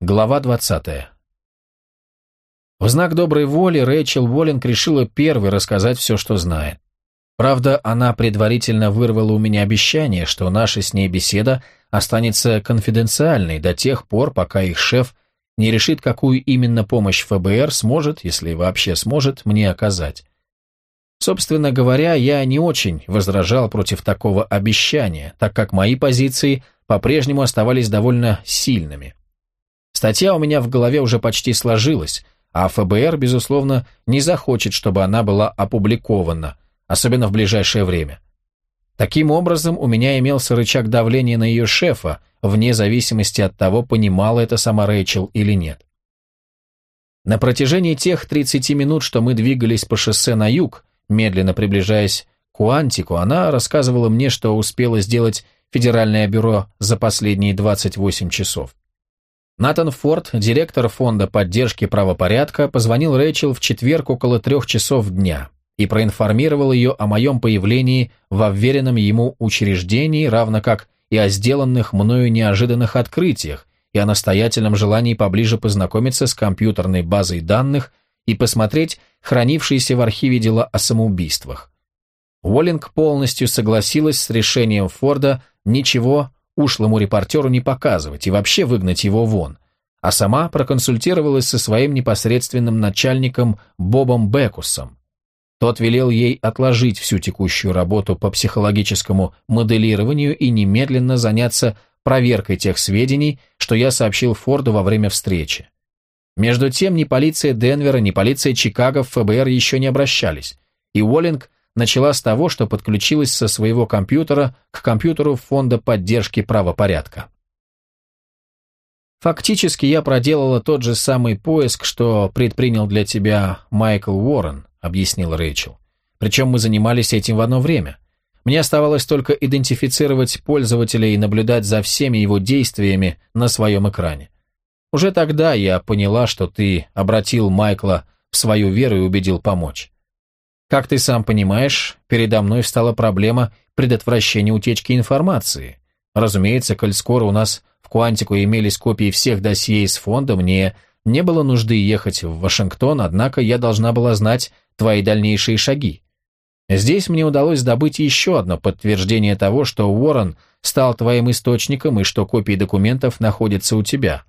Глава 20. В знак доброй воли Рэйчел Уоллинг решила первой рассказать все, что знает. Правда, она предварительно вырвала у меня обещание, что наша с ней беседа останется конфиденциальной до тех пор, пока их шеф не решит, какую именно помощь ФБР сможет, если вообще сможет, мне оказать. Собственно говоря, я не очень возражал против такого обещания, так как мои позиции по-прежнему оставались довольно сильными. Статья у меня в голове уже почти сложилась, а ФБР, безусловно, не захочет, чтобы она была опубликована, особенно в ближайшее время. Таким образом, у меня имелся рычаг давления на ее шефа, вне зависимости от того, понимала это сама Рэйчел или нет. На протяжении тех 30 минут, что мы двигались по шоссе на юг, медленно приближаясь к Уантику, она рассказывала мне, что успела сделать Федеральное бюро за последние 28 часов. Натан Форд, директор фонда поддержки правопорядка, позвонил Рэйчел в четверг около трех часов дня и проинформировал ее о моем появлении в вверенном ему учреждении, равно как и о сделанных мною неожиданных открытиях, и о настоятельном желании поближе познакомиться с компьютерной базой данных и посмотреть хранившиеся в архиве дела о самоубийствах. Уоллинг полностью согласилась с решением Форда ничего ушлому репортеру не показывать и вообще выгнать его вон, а сама проконсультировалась со своим непосредственным начальником Бобом Бекусом. Тот велел ей отложить всю текущую работу по психологическому моделированию и немедленно заняться проверкой тех сведений, что я сообщил Форду во время встречи. Между тем, ни полиция Денвера, ни полиция Чикаго в ФБР еще не обращались, и Уоллинг начала с того, что подключилась со своего компьютера к компьютеру Фонда поддержки правопорядка. Фактически я проделала тот же самый поиск, что предпринял для тебя Майкл Уоррен, объяснил Рэйчел. Причем мы занимались этим в одно время. Мне оставалось только идентифицировать пользователя и наблюдать за всеми его действиями на своем экране. Уже тогда я поняла, что ты обратил Майкла в свою веру и убедил помочь. Как ты сам понимаешь, передо мной встала проблема предотвращения утечки информации. Разумеется, коль скоро у нас в Куантику имелись копии всех досье из фонда, мне не было нужды ехать в Вашингтон, однако я должна была знать твои дальнейшие шаги. Здесь мне удалось добыть еще одно подтверждение того, что Уоррен стал твоим источником и что копии документов находятся у тебя.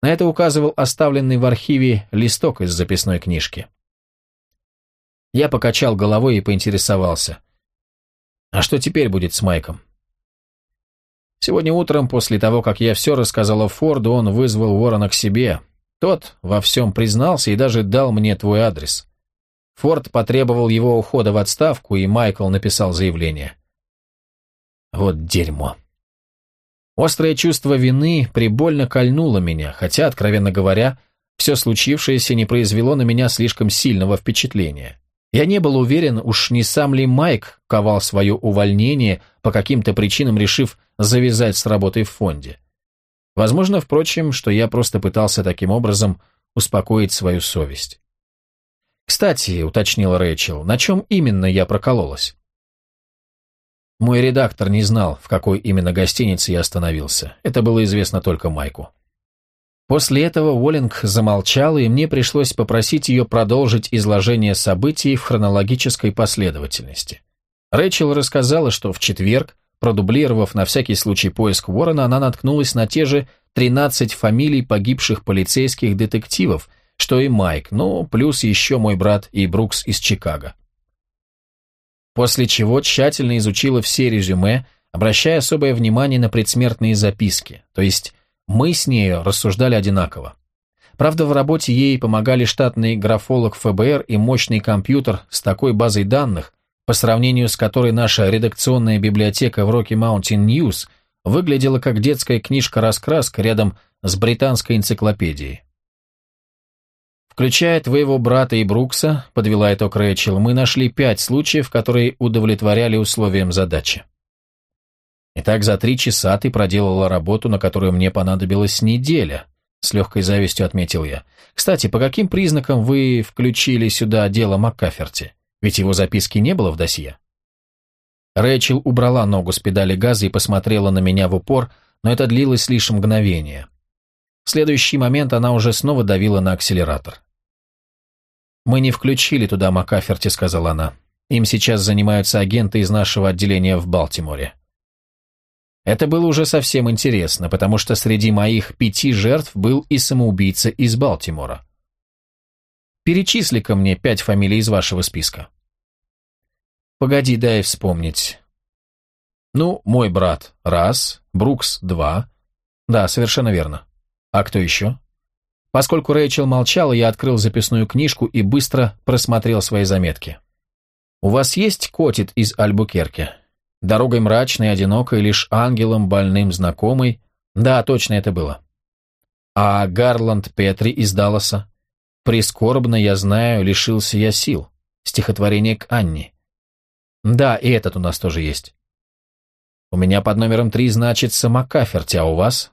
На это указывал оставленный в архиве листок из записной книжки. Я покачал головой и поинтересовался. «А что теперь будет с Майком?» Сегодня утром, после того, как я все рассказала Форду, он вызвал Ворона к себе. Тот во всем признался и даже дал мне твой адрес. Форд потребовал его ухода в отставку, и Майкл написал заявление. Вот дерьмо. Острое чувство вины прибольно кольнуло меня, хотя, откровенно говоря, все случившееся не произвело на меня слишком сильного впечатления. Я не был уверен, уж не сам ли Майк ковал свое увольнение, по каким-то причинам решив завязать с работой в фонде. Возможно, впрочем, что я просто пытался таким образом успокоить свою совесть. «Кстати», — уточнил Рэйчел, — «на чем именно я прокололась?» Мой редактор не знал, в какой именно гостинице я остановился. Это было известно только Майку. После этого Уоллинг замолчала, и мне пришлось попросить ее продолжить изложение событий в хронологической последовательности. Рэйчел рассказала, что в четверг, продублировав на всякий случай поиск Уоррена, она наткнулась на те же 13 фамилий погибших полицейских детективов, что и Майк, ну, плюс еще мой брат и Брукс из Чикаго. После чего тщательно изучила все резюме, обращая особое внимание на предсмертные записки, то есть мы с нею рассуждали одинаково. Правда, в работе ей помогали штатный графолог ФБР и мощный компьютер с такой базой данных, по сравнению с которой наша редакционная библиотека в Rocky Mountain News выглядела как детская книжка-раскраска рядом с британской энциклопедией. Включая твоего брата и Брукса, подвела итог Рэйчел, мы нашли пять случаев, которые удовлетворяли условиям задачи. Итак, за три часа ты проделала работу, на которую мне понадобилась неделя, с легкой завистью отметил я. Кстати, по каким признакам вы включили сюда дело Маккаферти? Ведь его записки не было в досье. Рэчел убрала ногу с педали газа и посмотрела на меня в упор, но это длилось лишь мгновение. В следующий момент она уже снова давила на акселератор. «Мы не включили туда Макаферти», — сказала она. «Им сейчас занимаются агенты из нашего отделения в Балтиморе». Это было уже совсем интересно, потому что среди моих пяти жертв был и самоубийца из Балтимора. Перечисли-ка мне пять фамилий из вашего списка. Погоди, дай вспомнить. Ну, мой брат – раз, Брукс – два. Да, совершенно верно. А кто еще? Поскольку Рэйчел молчала, я открыл записную книжку и быстро просмотрел свои заметки. У вас есть котит из Альбукерки? Дорогой мрачной, одинокой, лишь ангелом больным знакомый. Да, точно это было. А Гарланд Петри из Далласа? Прискорбно, я знаю, лишился я сил. Стихотворение к Анне. Да, и этот у нас тоже есть. У меня под номером три значится Маккаферти, а у вас?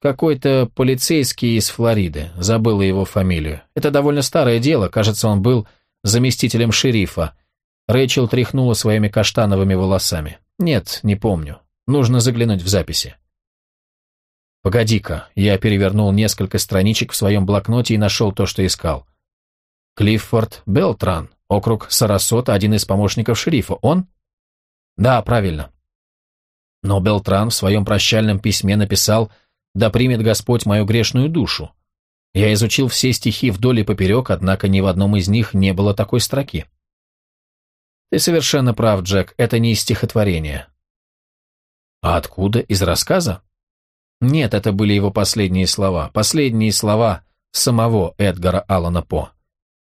Какой-то полицейский из Флориды, забыла его фамилию. Это довольно старое дело, кажется, он был заместителем шерифа. Рэйчел тряхнула своими каштановыми волосами. Нет, не помню. Нужно заглянуть в записи. Погоди-ка, я перевернул несколько страничек в своем блокноте и нашел то, что искал. Клиффорд Белтран, округ Сарасот, один из помощников шерифа. Он? Да, правильно. Но Белтран в своем прощальном письме написал «Да примет Господь мою грешную душу». Я изучил все стихи вдоль и поперек, однако ни в одном из них не было такой строки. Ты совершенно прав, Джек, это не из стихотворения. А откуда? Из рассказа? Нет, это были его последние слова. Последние слова самого Эдгара Аллана По.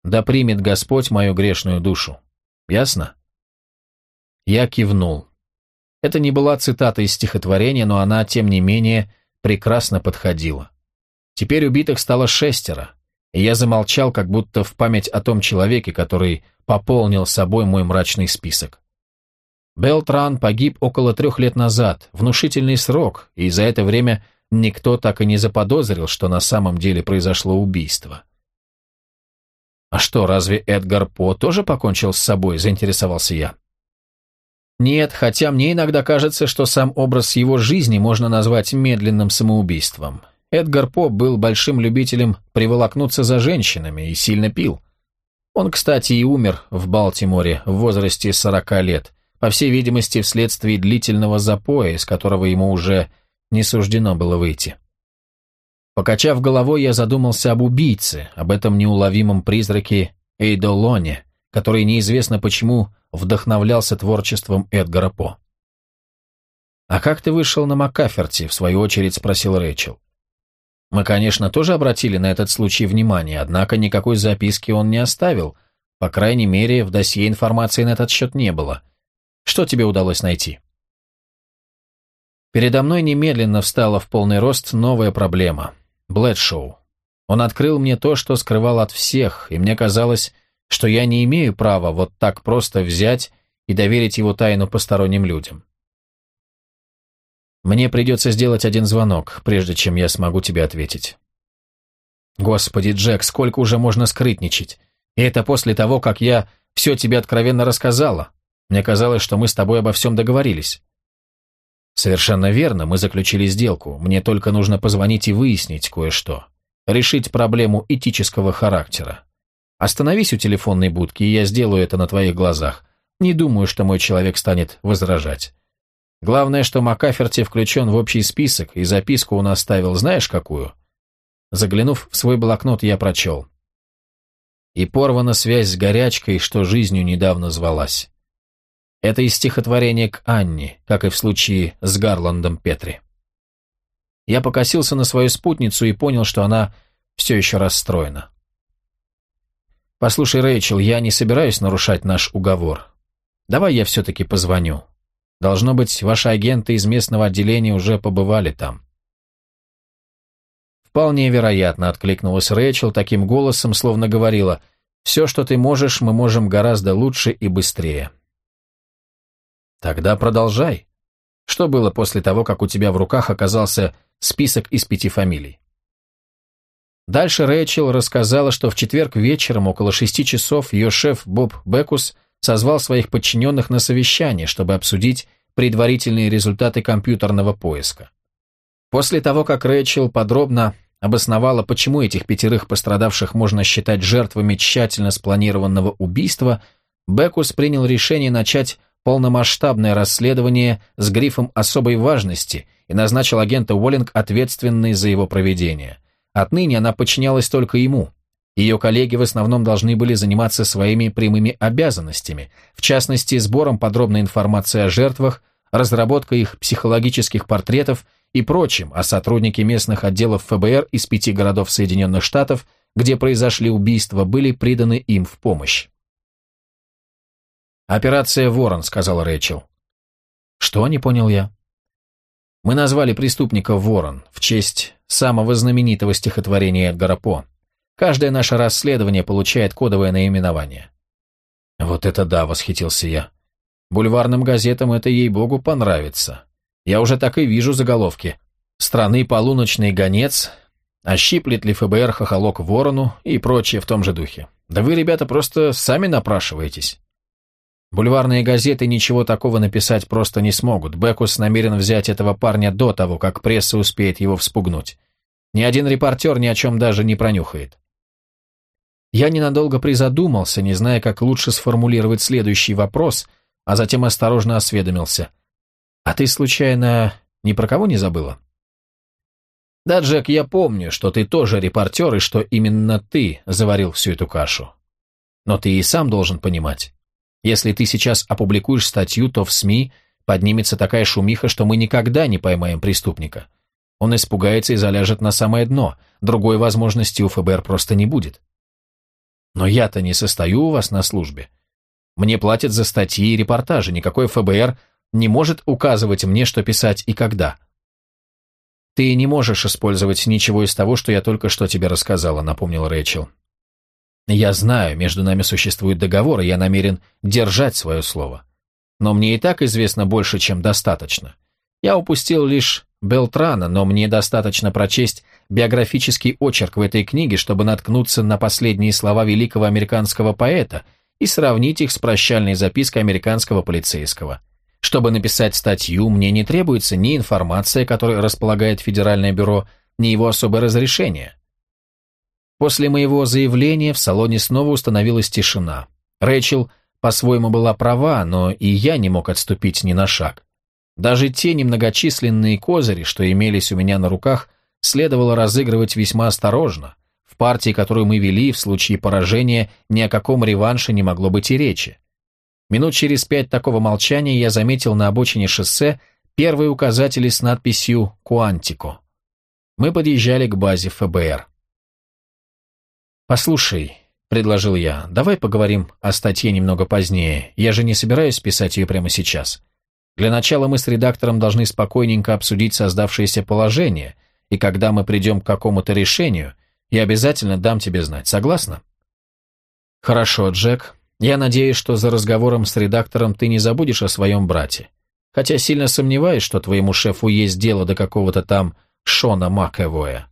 «Да примет Господь мою грешную душу». Ясно? Я кивнул. Это не была цитата из стихотворения, но она, тем не менее, прекрасно подходила. Теперь убитых стало шестеро, и я замолчал, как будто в память о том человеке, который пополнил собой мой мрачный список. Белтран погиб около трех лет назад, внушительный срок, и за это время никто так и не заподозрил, что на самом деле произошло убийство. «А что, разве Эдгар По тоже покончил с собой?» – заинтересовался я. Нет, хотя мне иногда кажется, что сам образ его жизни можно назвать медленным самоубийством. Эдгар По был большим любителем приволокнуться за женщинами и сильно пил. Он, кстати, и умер в Балтиморе в возрасте 40 лет, по всей видимости, вследствие длительного запоя, из которого ему уже не суждено было выйти. Покачав головой, я задумался об убийце, об этом неуловимом призраке Эйдолоне, который неизвестно почему вдохновлялся творчеством Эдгара По. «А как ты вышел на Маккаферти?» – в свою очередь спросил Рэйчел. Мы, конечно, тоже обратили на этот случай внимание, однако никакой записки он не оставил, по крайней мере, в досье информации на этот счет не было. Что тебе удалось найти? Передо мной немедленно встала в полный рост новая проблема – Блэдшоу. Он открыл мне то, что скрывал от всех, и мне казалось, что я не имею права вот так просто взять и доверить его тайну посторонним людям. Мне придется сделать один звонок, прежде чем я смогу тебе ответить. Господи, Джек, сколько уже можно скрытничать? И это после того, как я все тебе откровенно рассказала. Мне казалось, что мы с тобой обо всем договорились. Совершенно верно, мы заключили сделку. Мне только нужно позвонить и выяснить кое-что. Решить проблему этического характера. Остановись у телефонной будки, и я сделаю это на твоих глазах. Не думаю, что мой человек станет возражать. Главное, что Макаферти включен в общий список, и записку он оставил знаешь какую? Заглянув в свой блокнот, я прочел. И порвана связь с горячкой, что жизнью недавно звалась. Это из стихотворения к Анне, как и в случае с Гарландом Петри. Я покосился на свою спутницу и понял, что она все еще расстроена. «Послушай, Рэйчел, я не собираюсь нарушать наш уговор. Давай я все-таки позвоню. Должно быть, ваши агенты из местного отделения уже побывали там». «Вполне вероятно», — откликнулась Рэйчел таким голосом, словно говорила, «все, что ты можешь, мы можем гораздо лучше и быстрее». «Тогда продолжай. Что было после того, как у тебя в руках оказался список из пяти фамилий?» Дальше Рэйчел рассказала, что в четверг вечером около шести часов ее шеф Боб Бекус созвал своих подчиненных на совещание, чтобы обсудить предварительные результаты компьютерного поиска. После того, как Рэйчел подробно обосновала, почему этих пятерых пострадавших можно считать жертвами тщательно спланированного убийства, Бекус принял решение начать полномасштабное расследование с грифом особой важности и назначил агента Уоллинг ответственной за его проведение. Отныне она подчинялась только ему. Ее коллеги в основном должны были заниматься своими прямыми обязанностями, в частности, сбором подробной информации о жертвах, разработкой их психологических портретов и прочим, а сотрудники местных отделов ФБР из пяти городов Соединенных Штатов, где произошли убийства, были приданы им в помощь. «Операция «Ворон», — сказал Рэйчел. «Что?» — не понял я. Мы назвали преступника «Ворон» в честь самого знаменитого стихотворения Эдгара По. Каждое наше расследование получает кодовое наименование. «Вот это да!» — восхитился я. «Бульварным газетам это, ей-богу, понравится. Я уже так и вижу заголовки. «Страны полуночный гонец», «Ощиплет ли ФБР хохолок ворону» и прочее в том же духе. Да вы, ребята, просто сами напрашиваетесь. Бульварные газеты ничего такого написать просто не смогут. Бекус намерен взять этого парня до того, как пресса успеет его вспугнуть. Ни один репортер ни о чем даже не пронюхает. Я ненадолго призадумался, не зная, как лучше сформулировать следующий вопрос, а затем осторожно осведомился. «А ты, случайно, ни про кого не забыла?» «Да, Джек, я помню, что ты тоже репортер и что именно ты заварил всю эту кашу. Но ты и сам должен понимать. Если ты сейчас опубликуешь статью, то в СМИ поднимется такая шумиха, что мы никогда не поймаем преступника. Он испугается и заляжет на самое дно. Другой возможности у ФБР просто не будет. Но я-то не состою у вас на службе. Мне платят за статьи и репортажи. Никакой ФБР не может указывать мне, что писать и когда. Ты не можешь использовать ничего из того, что я только что тебе рассказала, напомнил Рэйчел. Я знаю, между нами существует договор, и я намерен держать свое слово. Но мне и так известно больше, чем достаточно. Я упустил лишь Белтрана, но мне достаточно прочесть биографический очерк в этой книге, чтобы наткнуться на последние слова великого американского поэта и сравнить их с прощальной запиской американского полицейского. Чтобы написать статью, мне не требуется ни информация, которой располагает Федеральное бюро, ни его особое разрешение. После моего заявления в салоне снова установилась тишина. Рэйчел по-своему была права, но и я не мог отступить ни на шаг. Даже те немногочисленные козыри, что имелись у меня на руках, следовало разыгрывать весьма осторожно. В партии, которую мы вели, в случае поражения ни о каком реванше не могло быть и речи. Минут через пять такого молчания я заметил на обочине шоссе первые указатели с надписью «Куантико». Мы подъезжали к базе ФБР. «Послушай», — предложил я, — «давай поговорим о статье немного позднее. Я же не собираюсь писать ее прямо сейчас. Для начала мы с редактором должны спокойненько обсудить создавшееся положение, и когда мы придем к какому-то решению, я обязательно дам тебе знать. Согласна?» «Хорошо, Джек. Я надеюсь, что за разговором с редактором ты не забудешь о своем брате. Хотя сильно сомневаюсь, что твоему шефу есть дело до какого-то там Шона Макэвоя.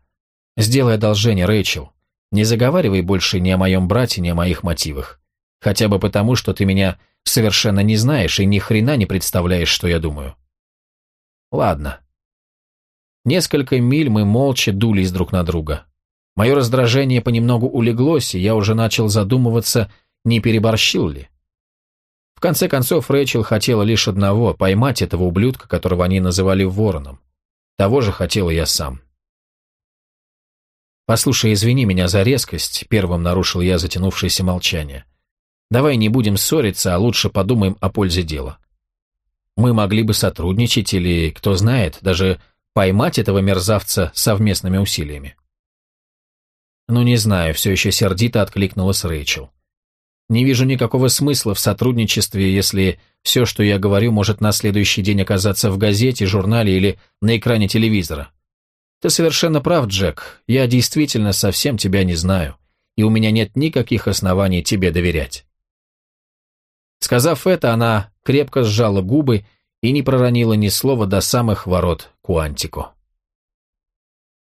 Сделай одолжение, Рэйчел. Не заговаривай больше ни о моем брате, ни о моих мотивах. Хотя бы потому, что ты меня совершенно не знаешь и ни хрена не представляешь, что я думаю. Ладно. Несколько миль мы молча дулись друг на друга. Мое раздражение понемногу улеглось, и я уже начал задумываться, не переборщил ли. В конце концов, Рэйчел хотела лишь одного – поймать этого ублюдка, которого они называли вороном. Того же хотел я сам. «Послушай, извини меня за резкость», — первым нарушил я затянувшееся молчание. «Давай не будем ссориться, а лучше подумаем о пользе дела. Мы могли бы сотрудничать или, кто знает, даже поймать этого мерзавца совместными усилиями». «Ну, не знаю», — все еще сердито откликнулась Рэйчел. «Не вижу никакого смысла в сотрудничестве, если все, что я говорю, может на следующий день оказаться в газете, журнале или на экране телевизора. Ты совершенно прав, Джек. Я действительно совсем тебя не знаю, и у меня нет никаких оснований тебе доверять. Сказав это, она крепко сжала губы и не проронила ни слова до самых ворот Куантико.